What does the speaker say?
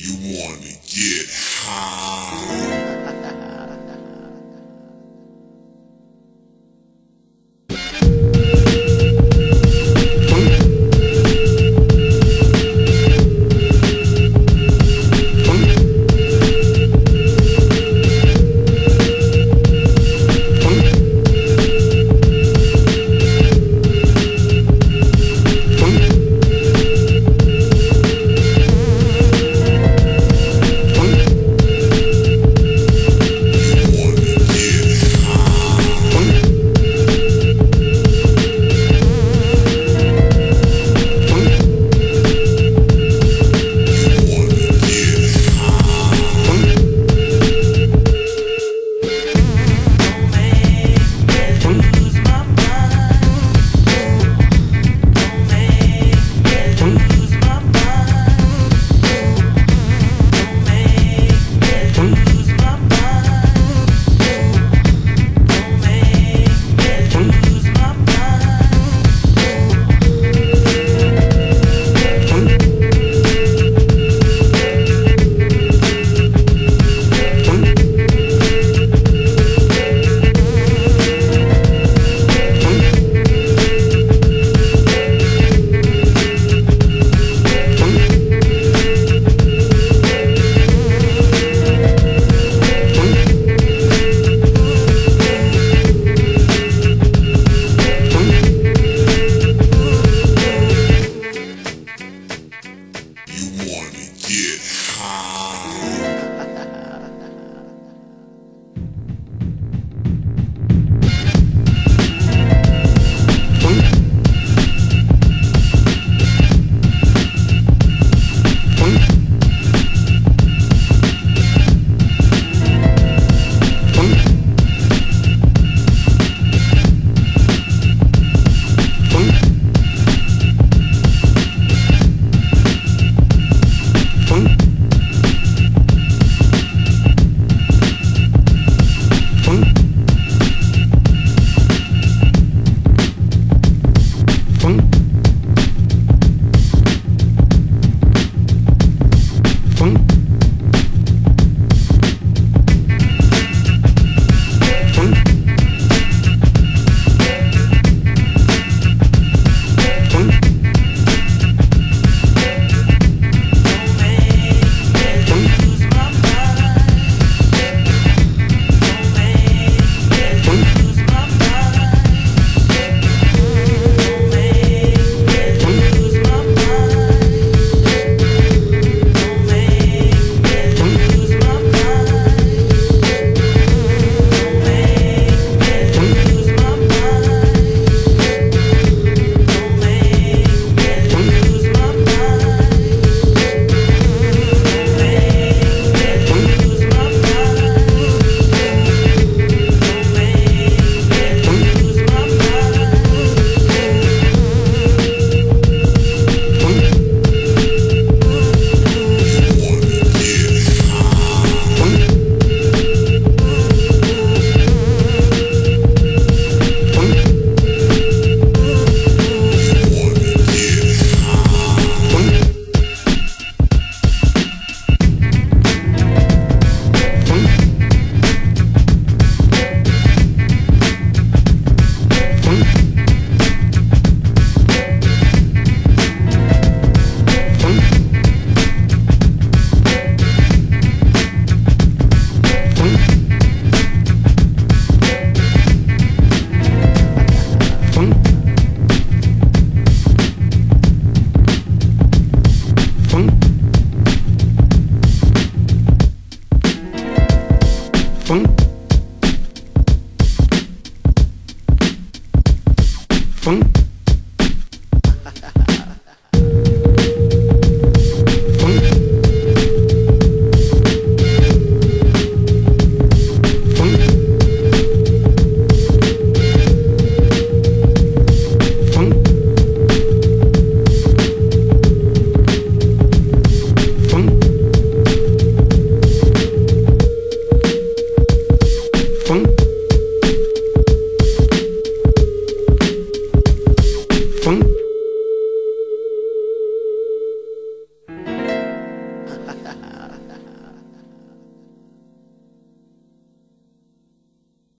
You wanna get high. You wanna get high. Funk. Funk.